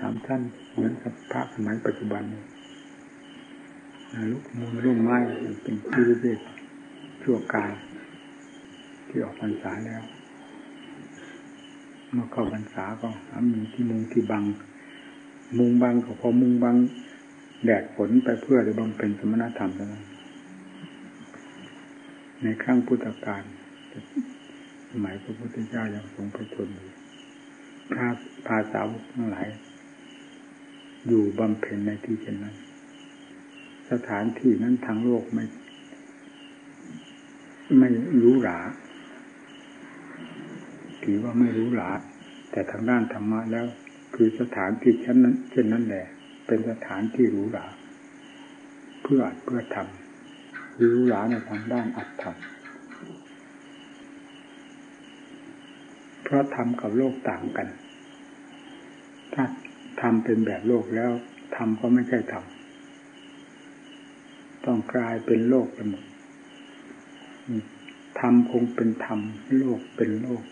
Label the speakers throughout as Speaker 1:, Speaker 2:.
Speaker 1: สามท่านเหมือนกับพระสมัยปัจจุบันลุกมือร่มไม้เป็นที่เรียกชั่วกายที่ออกพรรษาแล้ว เมื่อเข้าพรรษาก็หามีที่มุงที่บัง มุงบังก็พอมุงบังแดดฝนไปเพื่อจะบำเพ็ญสมณธรรมเท่านั้นในครั้งพุทธกาลสมัยพระพุทธเจ้ายังทรงพระชนอยู่พระภาษาวกทั้งหลาย อยู่บำเพ็ญในที่เช่นนั้น สถานที่นั้นทางโลกไม่ ไม่รู้หราถือว่าไม่รู้หราแต่ทางด้านธรรมะแล้ว คือสถานที่เช่นนั้น เช่นนั้นแหละ เป็นสถานที่รู้หราเพื่ออัดเพื่อทำรู้หราในทางด้านอัดทำเพราะทำกับโลกต่างกันถ้า ทำเป็นแบบโลกแล้วทำก็ไม่ใช่ทำต้องกลายเป็นโลกไปหมดธรรมคงเป็นธรรมโลกเป็นโลก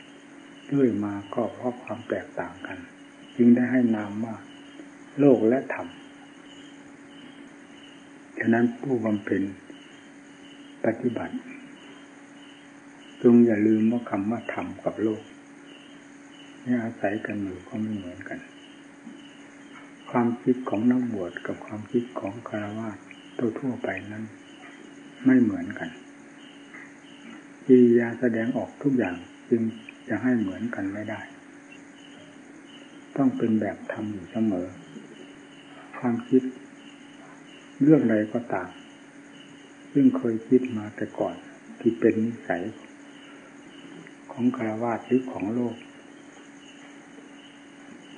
Speaker 1: เรื่อยมาก็เพราะความแตกต่างกัน จึงได้ให้นามว่าโลกและธรรมฉะนั้นผู้บำเพ็ญปฏิบัติจงอย่าลืมว่าคำว่าธรรมกับโลกนี่อาศัยกันอยู่ก็ไม่เหมือนกัน ความคิดของนักบวชกับความคิดของคารวะตัวทั่วไปนั้นไม่เหมือนกันกิริยาแสดงออกทุกอย่างจึงจะให้เหมือนกันไม่ได้ ต้องเป็นแบบทำอยู่เสมอ ความคิด เรื่องใดก็ตามซึ่งเคยคิดมาแต่ก่อนที่เป็นนิสัยของคารวะหรือของโลก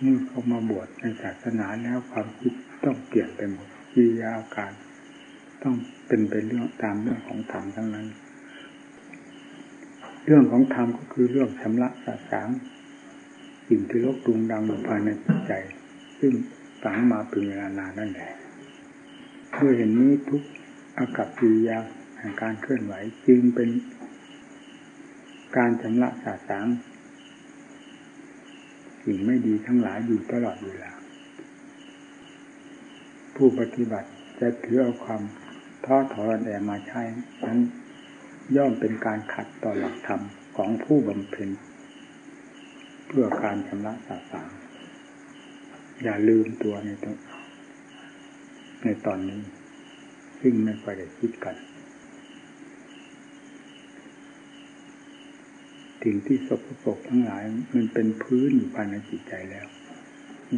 Speaker 1: เมื่อเขามาบวชในศาสนาแล้วความคิดต้องเปลี่ยนไปหมดกิยาอาการ ต้องเป็นไปเรื่องตามเรื่องของธรรมทั้งนั้น เรื่องของธรรมก็คือเรื่องชำระสาสางสิ่งที่ลบดุงดังอยู่ภายในจิตใจ ซึ่งฝังมาเป็นเวลานานนั่นแหละเพื่อเห็นนี้ทุกอากับกิริยาแห่งการเคลื่อนไหวจึงเป็นการชำระสาสาง สิ่งไม่ดีทั้งหลายอยู่ตลอดเวลา ผู้ปฏิบัติจะถือเอาความท้อถอยแอมาใช้นั้นย่อมเป็นการขัดต่อหลักธรรมของผู้บำเพ็ญเพื่อการชำระสาสางอย่าลืมตัวในตในตอนนี้ ซึ่งไม่ค่อยได้คิดกัน สิ่งที่สกปรกทั้งหลาย มันเป็นพื้นอยู่ภายในจิตใจแล้ว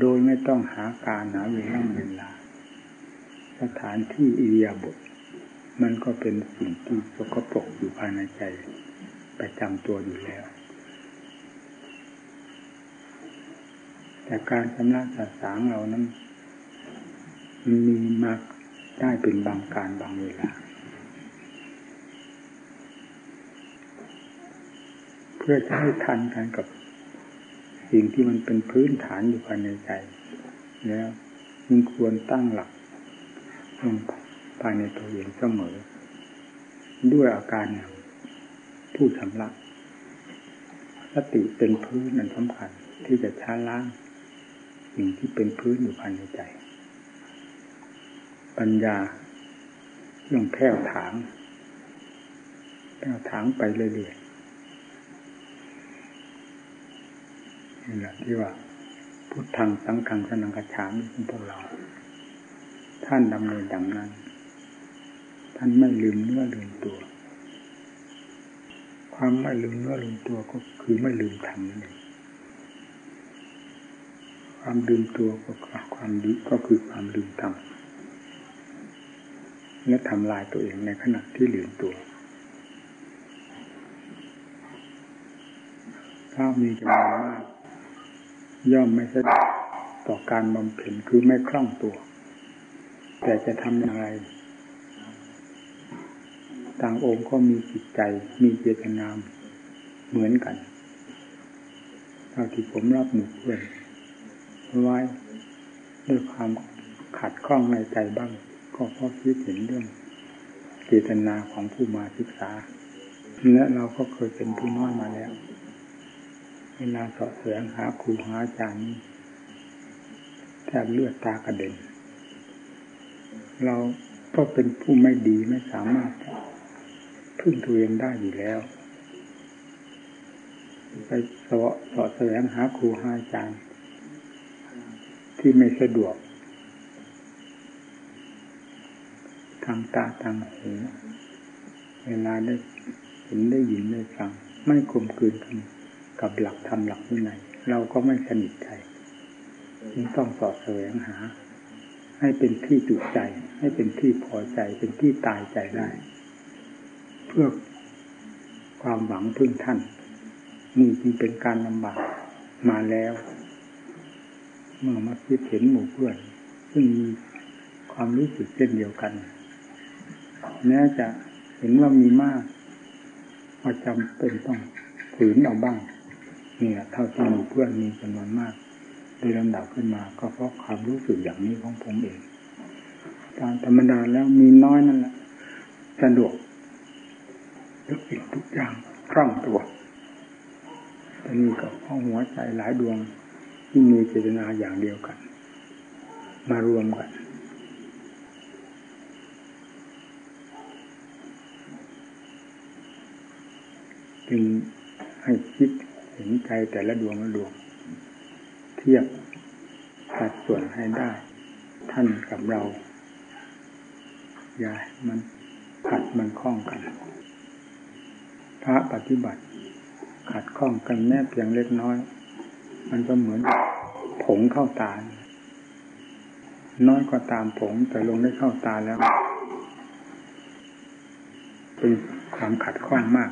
Speaker 1: โดยไม่ต้องหาการหาเวลาเวลา สถานที่อิริยาบถมันก็เป็นสิ่งที่สกปรกอยู่ภายในใจประจำตัวอยู่แล้ว แต่การชำระสาสางเรานั้นมีมากได้เป็นบางการบางเวลา พื่อจะให้ทันกันกับ สิ่งที่มันเป็นพื้นฐานอยู่ภายในใจ แล้วมึงควรตั้งหลักลงภายในตัวเองเสมอ ด้วยอาการอย่างผู้ชำระสติเป็นพื้นนั้นสำคัญที่จะช้าล้างสิ่งที่เป็นพื้นอยู่ภายในใจ ปัญญาเรื่องแผ่วถางแผ่วถางไปเรื่อย นี่แหละที่ว่า พุทธังสังขังสนังกระฉามของพวกเรา ท่านดำเนินดังนั้น ท่านไม่ลืมเนื้อลืมตัว ความไม่ลืมเนื้อลืมตัวก็คือไม่ลืมธรรมนั่นเองความลืมตัวก็ความดีก็คือความลืมธรรมและทำลายตัวเองในขณะที่ลืมตัวถ้ามีจำนวนมาก ย่อมไม่สะดวกต่อการบำเพ็ญคือไม่คล่องตัว แต่จะทำอย่างไรต่างองค์ก็มีจิตใจมีเจตนามเหมือนกันเท่าที่ผมรับหมู่เพื่อนไว้ด้วยความขัดข้องในใจบ้าง ก็เพราะคิดเห็นเรื่องเจตนาของผู้มาศึกษาและเราก็เคยเป็นผู้น้อยมาแล้ว เวลาสอบแสวงหาครูหาอาจารย์แทบเลือดตากระเด็น เราก็เป็นผู้ไม่ดีไม่สามารถพึ่งตัวเองได้อยู่แล้ว ไปสาะสาะแสวงหาครูหาอาจารย์ ที่ไม่สะดวก ทางตาทางหูเวลาได้เห็นได้ยินได้ฟัง ไม่คมคืนกัน กับหลักธรรมหลักวินัยเราก็ไม่สนิทใจจึงต้องสอดแสวงหา ให้เป็นที่จุใจ ให้เป็นที่พอใจ เป็นที่ตายใจได้ เพื่อความหวังพึ่งท่านนี่จึงเป็นการลำบากมาแล้ว เมื่อมาคิดเห็นหมู่เพื่อน ซึ่งมีความรู้สึกเช่นเดียวกันแม้จะเห็นว่ามีมากก็จำเป็นต้องฝืนเอาบ้าง นี่แหละเท่าที่มู่เพื่อนมีจำนวนมาก โดยลำดับขึ้นมา ก็เพราะความรู้สึกอย่างนี้ของผมเองตามธรรมดาแล้วมีน้อยนั่นแหละสะดวกทุกสิ่งทุกอย่างคล่องตัวแต่นี่ก็เพราะหัวใจหลายดวงที่มีเจตนาอย่างเดียวกัน มารวมกันจึงให้คิด เห็นใจแต่ละดวงละดวง เทียบสัดส่วนให้ได้ ท่านกับเรา อย่ามันขัดมันคล้องกัน พระปฏิบัติ ขัดข้องกันแม้เพียงเล็กน้อย มันก็เหมือนผงเข้าตา น้อยก็ตามผงแต่ลงได้เข้าตาแล้ว เป็นความขัดข้องมาก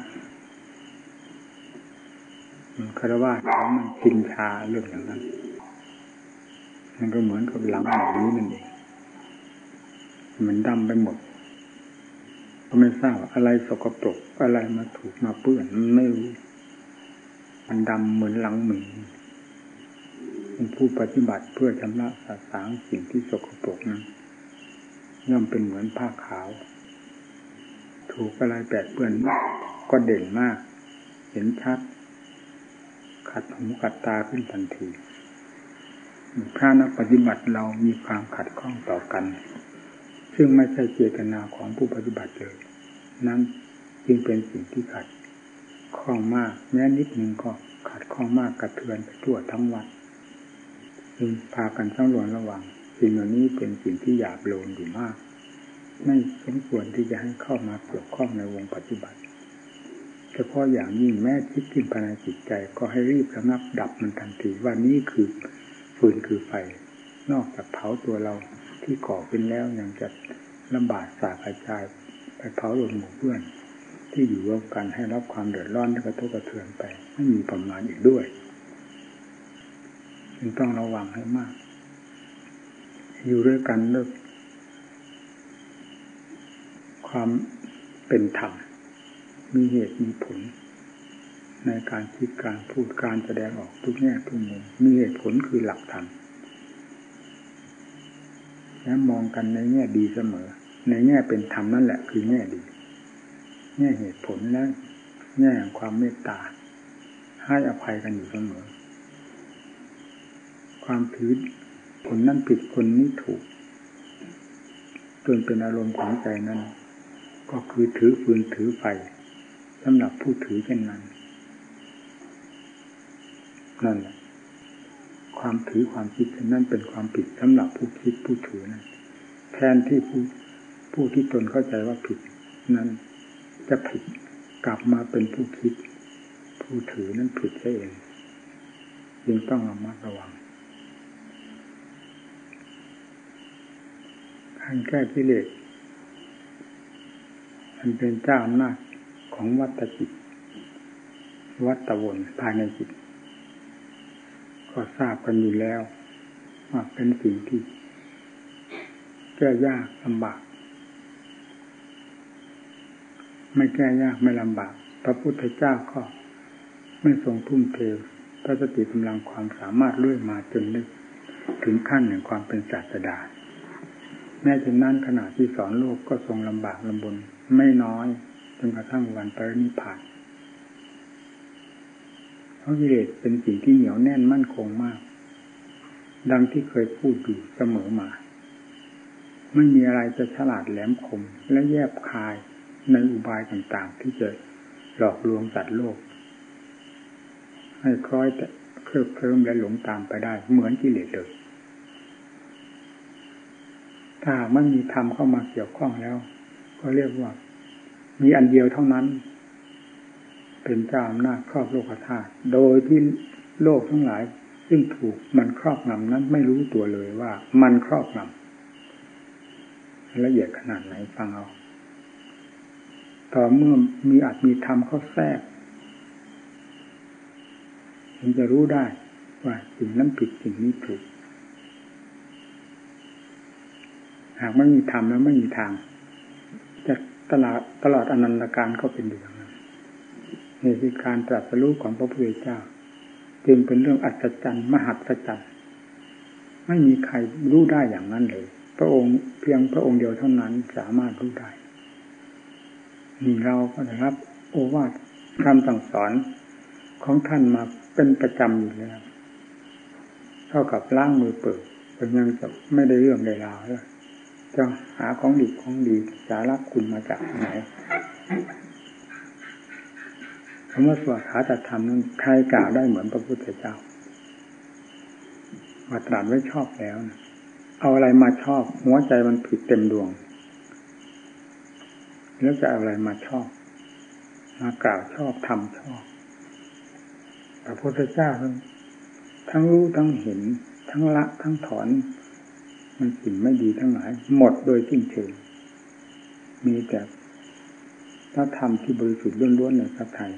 Speaker 1: คารวะของมันชินชาเรื่องอย่างนั้น มันก็เหมือนกับหลังหมูนี้นั่นเองมันดำไปหมดก็ไม่ทราบอะไรสกปรกอะไรมาถูกมาเปื้อนมันไม่รู้ มันดำเหมือนหลังหมีผู้ปฏิบัติเพื่อชำระสาสางสิ่งที่สกปรกนั้นย่อมเป็นเหมือนผ้าขาว ถูกอะไรแปดเปื้อนก็เด่นมาก เห็นชัด ขัดหูขัดตาขึ้นทันทีพระนักปฏิบัติเรามีความขัดข้องต่อกัน ซึ่งไม่ใช่เจตนาของผู้ปฏิบัติเลยนั้นจึงเป็นสิ่งที่ขัดข้องมาก แม้นิดหนึ่งก็ขัดข้องมากกระเทือนไปทั่วทั้งวัดจึงพากันต้องรวนระวังสิ่งเหล่านี้เป็นสิ่งที่หยาบโลนอยู่มาก ไม่สมควรที่จะให้เข้ามาเกี่ยวข้องในวงปฏิบัติ เฉพาะอย่างยิ่งแม้คิดขึ้นภายในจิตใจ ก็ให้รีบระงับดับมันทันทีว่านี่คือฟืนคือไฟ นอกจากเผาตัวเราที่ก่อขึ้นแล้วยังจะลำบากสาขจายไปเผาลนหมู่เพื่อน ที่อยู่ร่วมกันให้รับความเดือดร้อนและกระทบกระเทือนไป ไม่มีประมาณอีกด้วยจึงต้องระวังให้มาก อยู่ด้วยกันด้วยความเป็นธรรม มีเหตุมีผล ในการคิดการพูดการแสดงออกทุกแง่ทุกมุมมีเหตุผลคือหลักธรรมและมองกันในแง่ดีเสมอ ในแง่เป็นธรรมนั่นแหละคือแง่ดี แง่เหตุผลและแง่ความเมตตา ให้อภัยกันอยู่เสมอ ความผิดคนนั้นผิดคนนี้ถูกจนเป็นอารมณ์ของใจนั้น ก็คือถือฟืนถือไฟ สำหรับผู้ถือเช่นนั้นนั่นแหละความถือความคิดเช่นนั้นเป็นความผิดสำหรับผู้คิดผู้ถือนั้นแทนที่ผู้ผู้ที่ตนเข้าใจว่าผิด นั้นจะผิดกลับมาเป็นผู้คิด ผู้ถือนั้นผิดเองจึงต้องระมัดระวังการแก้กิเลสมันเป็นเจ้าอำนาจ ของวัตจิต วัตวนภายในจิต ก็ทราบกันอยู่แล้ว ว่าเป็นสิ่งที่แก้ยากลำบาก ไม่แก้ยากไม่ลำบาก พระพุทธเจ้าก็ไม่ทรงทุ่มเทพระสติกำลังความสามารถเลื่อยมาจนได้ถึงขั้นแห่งความเป็นศาสดาแม้เช่นนั้นขณะที่สอนโลกก็ทรงลำบากลำบนไม่น้อย นกระทั่งวันปรินิพพานเพราะกิเลสเป็นสิ่งที่เหนียวแน่นมั่นคงมาก ดังที่เคยพูดอยู่เสมอมา ไม่มีอะไรจะฉลาดแหลมคมและแยบคายในอุบายต่างๆ ที่จะหลอกลวงสัตว์โลก ให้คล้อยแต่เคลิบเคลิ้มและหลงตามไปได้ เหมือนกิเลสเลยถ้าไม่มีธรรมเข้ามาเกี่ยวข้องแล้ว ก็เรียกว่า มีอันเดียวเท่านั้น เป็นเจ้าอำนาจครอบโลกธาตุโดยที่โลกทั้งหลาย ซึ่งถูกมันครอบงำนั้นไม่รู้ตัวเลยว่า มันครอบงำละเอียดขนาดไหนฟังเอาต่อเมื่อมีอาจมีธรรมเข้าแทรกมันจะรู้ได้ว่าสิ่งนั้นผิดสิ่งนี้ถูก หากไม่มีธรรมแล้วไม่มีทาง ตลอดตลอดอนันตการก็เป็นอย่างนั้นนี่คือการตรัสรู้ของพระพุทธเจ้า จึงเป็นเรื่องอัศจรรย์มหัศจรรย์ไม่มีใครรู้ได้อย่างนั้นเลย พระองค์เพียงพระองค์เดียวเท่านั้นสามารถรู้ได้นี่เราก็ได้รับ โอวาทคำสั่งสอนของท่านมาเป็นประจำอยู่แล้ว เท่ากับล้างมือเปิดเป็นยังจะไม่ได้เรื่องใดราวแล้ว จะหาของดีของดีสาระคุณมาจากไหนคำว่าสวดขาจะทำนั้นใครกล่าวได้เหมือนพระพุทธเจ้าว่าตรัสไว้ชอบแล้วนะเอาอะไรมาชอบ หัวใจมันผิดเต็มดวง แล้วจะเอะไรมาชอบ มากล่าวชอบทำชอบพระพุทธเจ้าทั้งรู้ทั้งเห็น ทั้งละทั้งถอน มันสิ่งไม่ดีทั้งหลาย หมดโดยสิ้นเชิงมีแต่พระธรรมที่บริสุทธิ์ล้วนๆในพระไทย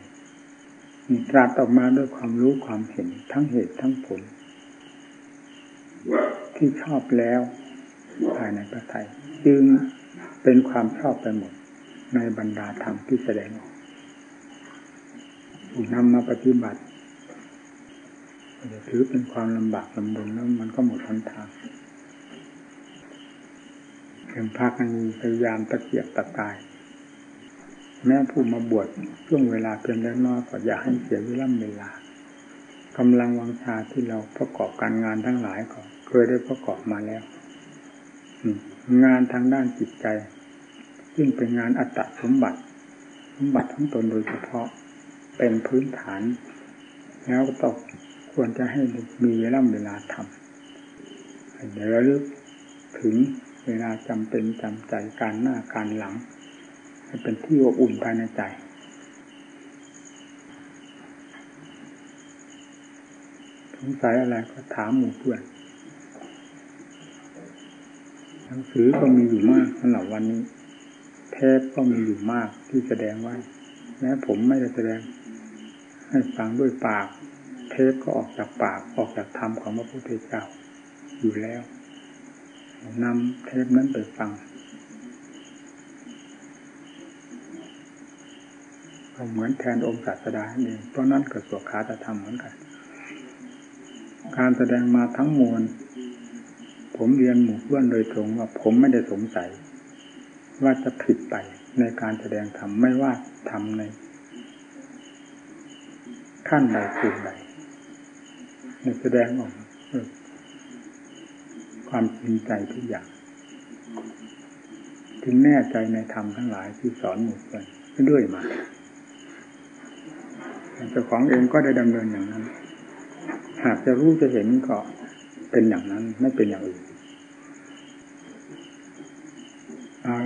Speaker 1: มีตรัสออกมาด้วยความรู้ความเห็นทั้งเหตุทั้งผล ที่ชอบแล้วภายในพระไทยจึงเป็นความชอบไปหมดในบรรดาธรรมที่แสดงออกนำมาปฏิบัติถือเป็นความลำบากลำบนแล้วมันก็หมดทนทาง งพากันพยายามตะเกียบตะกาย แม้ผู้มาบวชช่วงเวลาเพียงเล็กน้อยก็อย่าให้เสียเวลาเวลากำลังวังชาที่เราประกอบการงานทั้งหลายก็เคยได้ประกอบมาแล้วงานทางด้านจิตใจ ซึ่งเป็นงานอัตตสมบัติ สมบัติทั้งตนโดยเฉพาะเป็นพื้นฐาน แล้วก็ต้องควรจะให้มีเวลาเวลาทำเดี๋ยวระลึกถึง เวลาจำเป็นจำใจการหน้าการหลังให้เป็นที่อบอุ่นภายในใจสงสัยอะไรก็ถามหมู่เพื่อนหนังสือก็มีอยู่มากสำหรับวันนี้ เทปก็มีอยู่มากที่แสดงไว้แม้ผมไม่ได้แสดง ให้ฟังด้วยปาก เทปก็ออกจากปากออกจากธรรมของพระพุทธเจ้าอยู่แล้ว นำเทปนั้นไปฟังก็เหมือนแทนองค์ศาสดาเองเพราะนั้นก็สวขาจะทำเหมือนกัน การแสดงมาทั้งมวล ผมเรียนหมู่เพื่อนโดยตรงว่าผมไม่ได้สงสัย ว่าจะผิดไปในการแสดงธรรมไม่ว่าทำใน ขั้นใดภูมิใดในแสดงออก ความจริงใจทุกอย่าง ถึงแน่ใจในธรรมทั้งหลายที่สอนหมู่เพื่อนด้วยมาเจ้าของเองก็ได้ดำเนินอย่างนั้น หากจะรู้จะเห็นก็เป็นอย่างนั้นไม่เป็นอย่างอื่น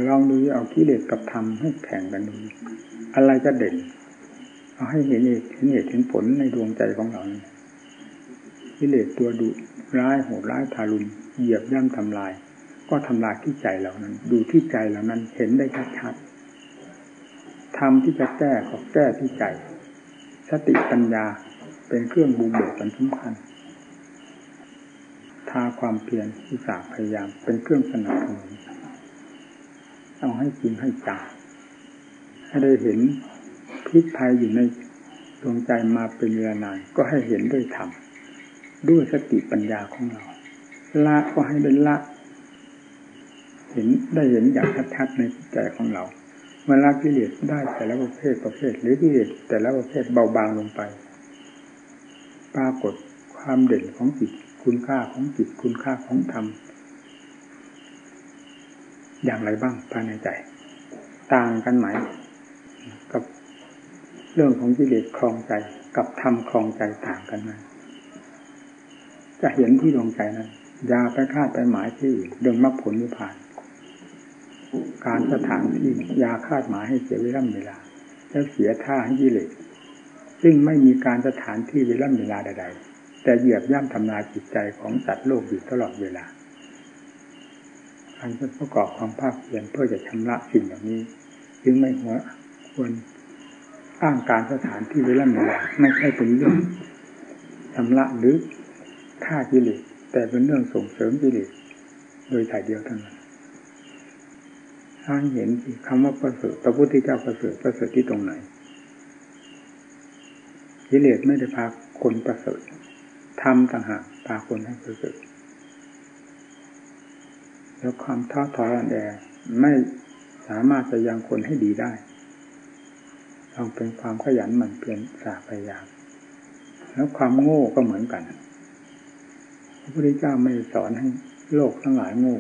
Speaker 1: ลองดูเอากิเลสกับธรรมให้แข่งกันดูอะไรจะเด่น เอาให้เห็นเหตุเห็นเหตุเห็นผลในดวงใจของเรากิเลสตัวดุ ร้ายโหดร้ายทารุณเหยียบย่ำทำลาย ก็ทำลายที่ใจเรานั้น ดูที่ใจเรานั้นเห็นได้ชัดๆทำที่จะแก้ก็แก้ที่ใจ สติปัญญาเป็นเครื่องบูเบิกเป็นสำคัญทาความเพียรที่สาพยายาม เป็นเครื่องสนับสนุนเอาให้จริงให้จังให้ได้เห็นพิษภัยอยู่ในดวงใจมาเป็นเวลานานก็ให้เห็นด้วยธรรม ด้วยสติปัญญาของเรา ละก็ให้ได้ละ เห็นได้เห็นอย่างชัดๆในใจของเราเมื่อละกิเลสได้แต่ละประเภทประเภท หรือกิเลสแต่ละประเภทเบาบางลงไป ปรากฏความเด่นของจิตคุณค่าของจิตคุณค่าของธรรมอย่างไรบ้างภายในใจ ต่างกันไหม กับเรื่องของกิเลสคลองใจ กับธรรมคลองใจต่างกันไหม จะเห็นที่ดวงใจนั้นอย่าไปคาดไปหมายที่อื่นเรื่องมรรคผลนิพพาน การสถานที่ยาคาดหมายให้เสียเวลาเวลาแล้วเสียท่าให้กิเลสซึ่งไม่มีการสถานที่เวลาเวลาใดๆ แต่เหยียบย่ำทำลายจิตใจของสัตว์โลกอยู่ตลอดเวลาการประกอบความภาคเพียรเพื่อจะชำระสิ่งเหล่านี้ จึงไม่หัวควรอ้างการสถานที่เวลาเวลาไม่ใช่เป็นเรื่องชำระหรือ ฆ่ากิเลสแต่เป็นเรื่องส่งเสริมกิเลสโดยถ่ายเดียวเท่านั้นถ้าเห็นคำว่าประเสริฐพระพุทธเจ้าประเสริฐประเสริฐที่ตรงไหนกิเลสไม่ได้พาคนประเสริฐทำต่างหากพาคนให้ประเสริฐแล้วความท้อถอยอ่อนแอไม่สามารถจะยังคนให้ดีได้ต้องเป็นความขยันหมั่นเพียรสาพยายามแล้วความโง่ก็เหมือนกัน ระพุทธเจ้าไม่สอนให้โลกทั้งหลายโง่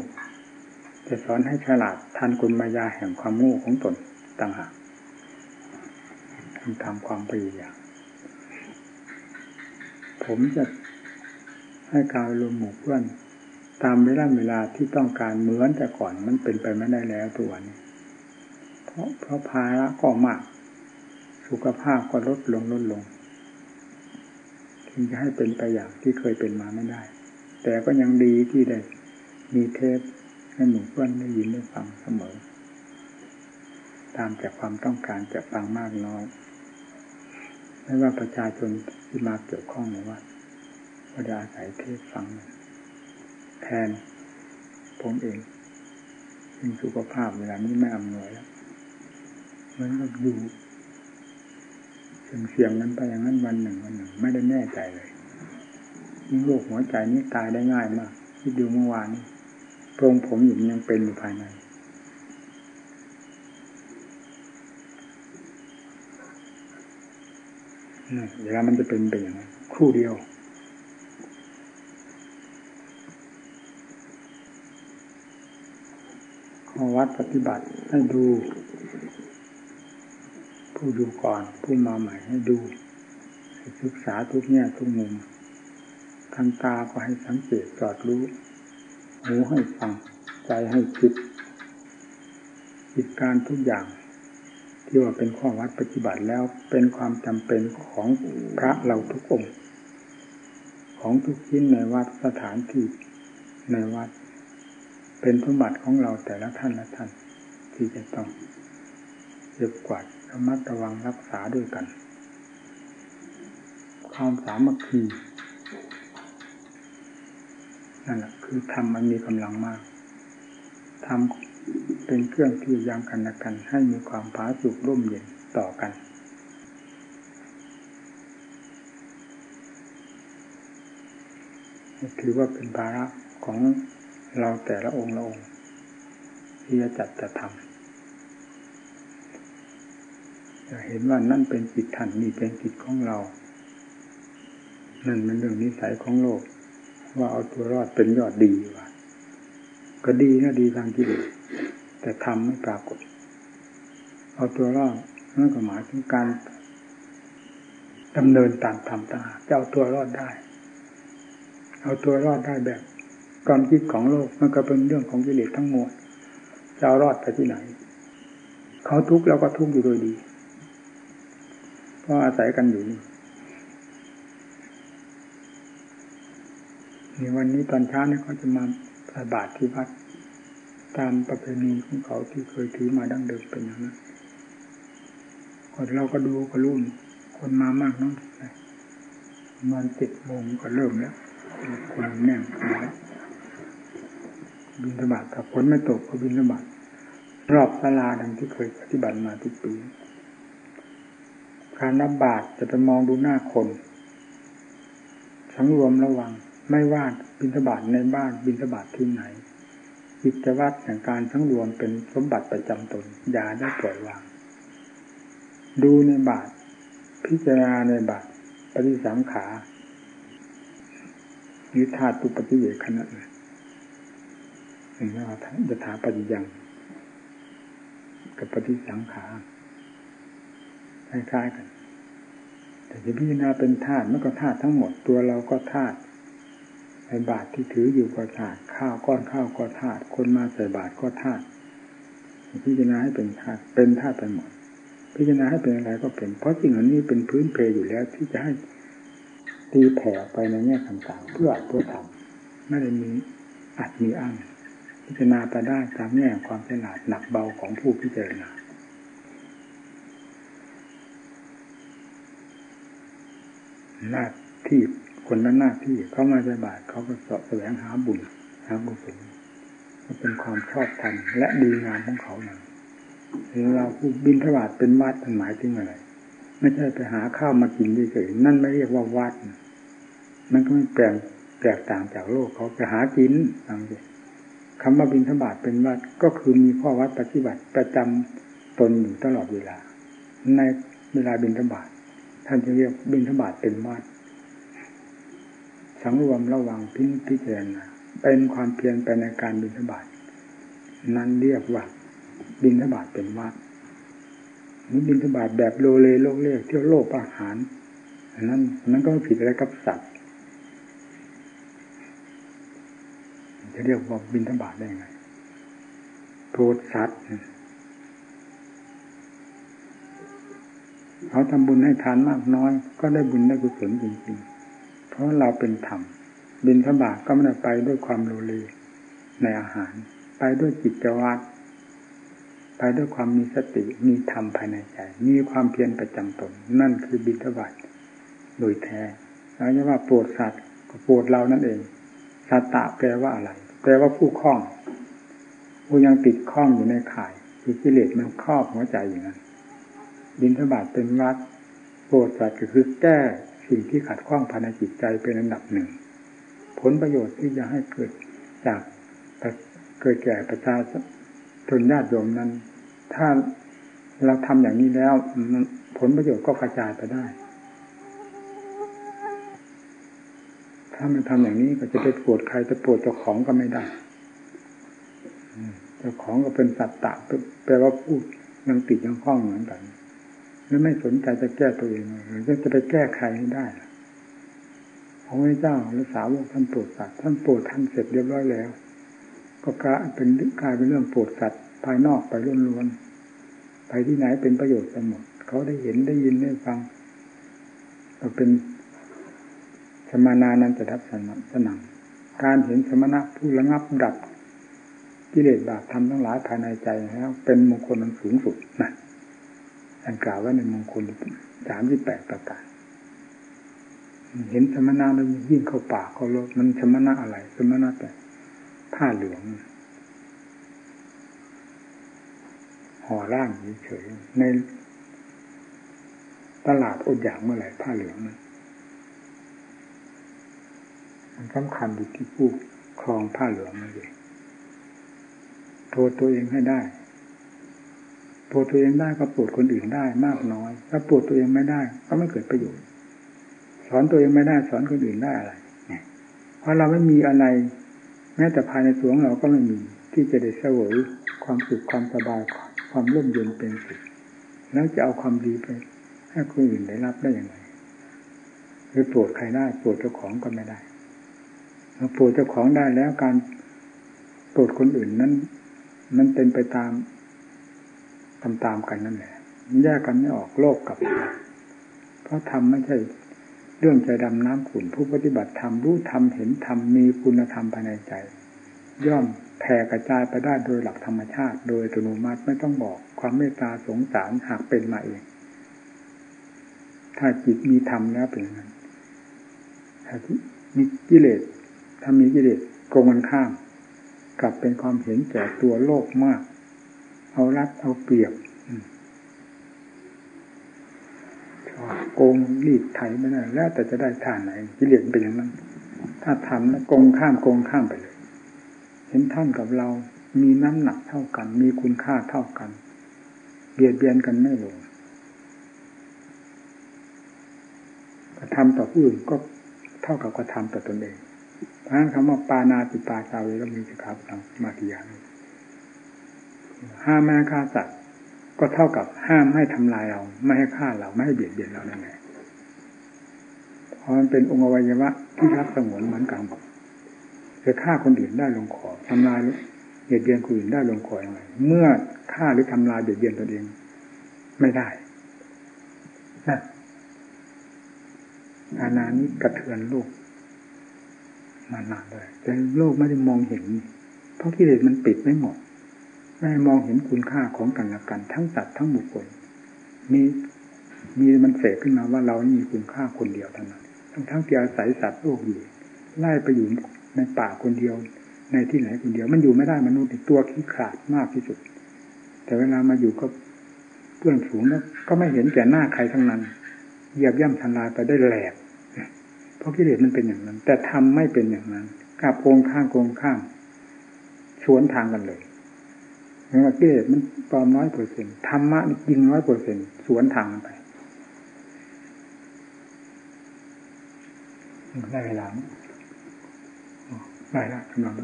Speaker 1: แต่สอนให้ฉลาดทันกุลมายาแห่งความโง่ของตนต่างหากทำความพยายามผมจะให้การรวมหมู่เพื่อน ตามเวลาเวลาที่ต้องการเหมือนแต่ก่อนมันเป็นไปไม่ได้แล้วตัวนี้ เพราะเพราะภาระก็มาก สุขภาพก็ลดลงลดลงถึงจะให้เป็นไปอย่างที่เคยเป็นมาไม่ได้ แต่ก็ยังดีที่ได้มีเทปให้หมู่เพื่อนได้ยินได้ฟังเสมอ ตามจากความต้องการจะฟังมากน้อย ไม่ว่าประชาชนที่มาเกี่ยวข้องในวัดก็จะอาศัยเทศฟัง แทนผมเองซึ่งสุขภาพเวลานี้ไม่อำนวยแล้วมันก็อยู่เสียงเสียงนั้นไปอย่างนั้นวันหนึ่งวันหนึ่ง ไม่ได้แน่ใจเลย โรคหัวใจนี่ตายได้ง่ายมากที่ดูเมื่อวานนี้โพรงผมอยู่ยังเป็นอยู่ภายใน เวลามันจะเป็นเป็นอย่างนั้นครู่เดียวข้อวัดปฏิบัติให้ดู ผู้ดูก่อน ผู้มาใหม่ให้ดูศึกษาทุกแง่ทุกมุม ทางตาก็ให้สังเกตจอดรู้หูให้ฟัง ใจให้คิดจิตการทุกอย่าง ที่ว่าเป็นข้อวัดปฏิบัติแล้วเป็นความจำเป็นของพระเราทุกองค์ของทุกชิ้นในวัดสถานที่ในวัด เป็นสมบัติของเราแต่ละท่านละท่าน ที่จะต้องเก็บกวาดระมัดระวังรักษาด้วยกัน ความสามัคคี นั่นแหละคือทำมันมีกำลังมากทำเป็นเครื่องที่ยังกันละกัน ให้มีความผาสุกร่มเย็นต่อกัน ถือว่าเป็นภาระของเราแต่ละองค์ละองค์ ที่จะจัดจะทำจะเห็นว่านั่นเป็นจิตท่านนี่เป็นจิตของเรา นั่นเป็นเรื่องนิสัยของโลก ว่าเอาตัวรอดเป็นยอดดีว่ะก็ดีนะดีทางกิเลสแต่ทำไม่ปรากฏ เอาตัวรอดนั่นก็หมายถึงการดำเนินตามธรรมต่างจะเอาตัวรอดได้ เอาตัวรอดได้แบบความคิดของโลกมันก็เป็นเรื่องของกิเลสทั้งหมดจะเอารอดไปที่ไหน เขาทุกข์เราก็ทุกข์อยู่โดยดีเพราะอาศัยกันอยู่นี่ใน วันนี้ตอนเช้านี่เขาจะมาใส่บาตรที่วัด ตามประเพณีของเขาที่เคยถือมาดั้งเดิมเป็นอย่างนั้นคนเราก็ดูก็รุ่นคนมามากน้องมันเจ็ดโมงก็เริ่มแล้ว คนแน่นแล้วบินธบาตถ้าฝนไม่ตกก็บินธบาตรอบศาลาดังที่เคยปฏิบัติมาทุกปีการนับบาตจะไปมองดูหน้าคนสังรวมระวัง ไม่ว่าบินธบาตในบ้านบินธบาตที่ไหนกิจวัตรแห่งการทั้งรวมเป็นสมบัติประจำตนอย่าได้ปล่อยวาง ดูในบาท พิจารณาในบาท ปฏิสังขานิธาตุปฏิเวคขณะถึงว่าจะถาปฏิยัง กับปฏิสังขารคล้ายๆกัน แต่จะพิจารณาเป็นธาตุมันก็ธาตุทั้งหมดตัวเราก็ธาตุ ใส่บาตรที่ถืออยู่ก็ธาตุข้าวก้อนข้าวก็ธาตุคนมาใส่บาตรก็ธาตุพิจารณาให้เป็นธาตุเป็นธาตุไปหมด พิจารณาให้เป็นอะไรก็เป็น เพราะสิ่งเหล่านี้เป็นพื้นเพอยู่แล้ว ที่จะให้ตีแผ่ไปในแง่ต่างๆเพื่อเพื่อทำไม่ได้มีอัดมีอั้งพิจารณาไปได้ตามแง่ความฉลาดหนักเบาของผู้พิจารณาหน้าที่ คนนั้นหน้าที่เขามาใส่บาตรเขาก็สะแสวงหาบุญหาบุญมันเป็นความชอบธรรมและดีงามของเขาเองเราผู้บินทบาทเป็นวัดมันหมายถึงอะไร ไม่ใช่ไปหาข้าวมากินเฉยๆนั่นไม่เรียกว่าวัดมันก็ไม่แปลงแตกต่างจากโลกเขาไปหากินฟังดิคำว่าบินทบาทเป็นวัดก็คือมีข้อวัดปฏิบัติประจำตนอยู่ตลอดเวลา ในเวลาบินทบาทท่านจะเรียกบินทบาทเป็นวัด สังรวมระวังพิงพิจารณาเป็นความเพียรไปในการบินทบาทนั้นเรียกว่า บินทบาทเป็นวัดนี่บินทบาทแบบโลเลโลกเรียกเที่ยวโลกอาหารอันนั้นนั้นก็ไม่ผิดอะไรกับสัตว์จะเรียกว่าบินทบาทได้ไงโปรดสัตว์เขาทำบุญให้ทานมากน้อย ก็ได้บุญได้กุศลจริงๆ เพราะเราเป็นธรรมบินทบาทก็ไม่ได้ไปด้วยความโลเลในอาหาร ไปด้วยจิตจวัตไปด้วยความมีสติมีธรรมภายในใจ มีความเพียรประจำตน นั่นคือบิณฑบาตโดยแท้แล้วจะว่าโปรดสัตว์ก็โปรดเรานั่นเองสัตตะแปลว่าอะไร แปลว่าผู้คล้องผู้ยังติดคล้องอยู่ในข่ายคือกิเลสมันครอบหัวใจอย่างนั้นบิณฑบาตเป็นวัดโปรดสัตว์ก็คือแก้ สิ่งที่ขัดข้องภายในจิตใจเป็นอันดับหนึ่ง ผลประโยชน์ที่จะให้เกิดจากเกิดแก่ประชาชนญาติโยมนั้น ถ้าเราทำอย่างนี้แล้ว ผลประโยชน์ก็กระจายไปได้ ถ้ามันทำอย่างนี้ก็จะไปโปรดใครจะโปรดเจ้าของก็ไม่ได้เจ้าของก็เป็นสัตตะแปลว่าพูดยังติดยังคล้องเหมือนกัน แล้วไม่สนใจจะแก้ตัวเองหรือจะไปแก้ใครให้ได้พระพุทธเจ้าและสาวกท่านโปรดสัตว์ท่านโปรดท่านเสร็จเรียบร้อยแล้ว ก็กลายเป็นกลายเป็นเรื่องโปรดสัตว์ภายนอกไปล้วนๆไปที่ไหนเป็นประโยชน์ไปหมด เขาได้เห็นได้ยินได้ฟังเราเป็นสมานานันจะทับสนัสนังการเห็นสมณะผู้ระงับดับกิเลสบาปทำทั้งหลายภายในใจแล้ว เป็นมงคลอันสูงสุดนะ อันกล่าวว่าในมงคลสามที่แปดประการเห็นสมณะแล้วยิ่งเข้าป่าเข้าลดมันสมณะอะไร สมณะแต่ผ้าเหลืองห่อร่างเฉยในตลาดอดอยากเมื่อไหร่ผ้าเหลืองมันสำคัญอยู่ที่ผู้ครองผ้าเหลืองนั่นเองโทษตัวเองให้ได้ ปรดตัวเองได้ก็โปรดคนอื่นได้มากน้อย ถ้าโปรดตัวเองไม่ได้ ก็ไม่เกิดประโยชน์ สอนตัวเองไม่ได้สอนคนอื่นได้อะไรเพราะเราไม่มีอะไร แม้แต่ภายในตัวของเราก็ไม่มีที่จะได้เสวยความสุขความสบายความร่มเย็นเป็นสุขแล้วจะเอาความดีไป ให้คนอื่นได้รับได้อย่างไรหรือโปรดใครได้โปรดเจ้าของก็ไม่ได้โปรดเจ้าของได้แล้วการโปรดคนอื่นนั้น มันเป็นไปตาม ตามตามกันนั่นแหละแยกกันไม่ออกโลกกับเพราะธรรมไม่ใช่เรื่องใจดำน้ำขุ่นผู้ปฏิบัติธรรมรู้ธรรมเห็นธรรมมีคุณธรรมภายในใจ ย่อมแผ่กระจายไปได้โดยหลักธรรมชาติ โดยอัตโนมัติไม่ต้องบอกความเมตตาสงสารหากเป็นมาเอง ถ้าจิตมีธรรมแล้วเป็นนั้นถ้ามีกิเลสถ้ามีกิเลสโกงกันข้าม กลับเป็นความเห็นแก่ตัวโลกมาก เอารัดเอาเปรียบโกงรีดไถไม่ได้แล้วแต่จะได้ทานไหนกิเลสเป็นอย่างนั้น ถ้าทำแล้วโกงข้ามโกงข้ามไปเลย เห็นท่านกับเรา มีน้ำหนักเท่ากัน มีคุณค่าเท่ากัน เบียดเบียนกันไม่ลงกระทำต่อผู้อื่นก็เท่ากับกระทำต่อตนเองเพราะฉะนั้นคำว่าปานาติปาชาเวก็มีสิขาปังมาธิยาน ห้ามไม่ให้ฆ่าสัตว์ก็เท่ากับห้ามไม่ทำลายเรา ไม่ให้ฆ่าเราไม่ให้เบียดเบียนเรานั่นแหละเพราะมันเป็นองค์อวัยวะที่รักสงวนเหมือนกันจะฆ่าคนอื่นได้ลงคอทำลายเบียดเบียนคนอื่นได้ลงคอยังไงเมื่อฆ่าหรือทำลายเบียดเบียนตนเอง ไม่ได้นะอาณานี้กระเทือนโลกมานานเลยแต่โลกไม่ได้มองเห็น เพราะกิเลสมันปิดไม่หมด ไม่มองเห็นคุณค่าของกันและกัน ทั้งสัตว์ทั้งบุคคลมีมีมันเสกขึ้นมาว่าเรามีคุณค่าคนเดียวเท่านั้นทั้งทั้งที่อาศัยสัตว์โลกอยู่ไล่ไปอยู่ในป่าคนเดียว ในที่ไหนคนเดียว มันอยู่ไม่ได้มนุษย์ตัวขี้ขลาดมากที่สุด แต่เวลามาอยู่ก็เพื่อนฝูงแล้วก็ไม่เห็นแก่หน้าใครทั้งนั้นเหยียบย่ำทำลายไปได้แหลกเพราะกิเลสมันเป็นอย่างนั้น แต่ทำไม่เป็นอย่างนั้นกลับโกงข้างโกงข้างชวนทางกันเลย เมื่ากิเลสมันปลอมน้อยเปอร์เซ็นต์ธรรมะจริงน้อยเปอร์เซ็นต์สวนทางไปได้เวลาได้แล้วกำลัง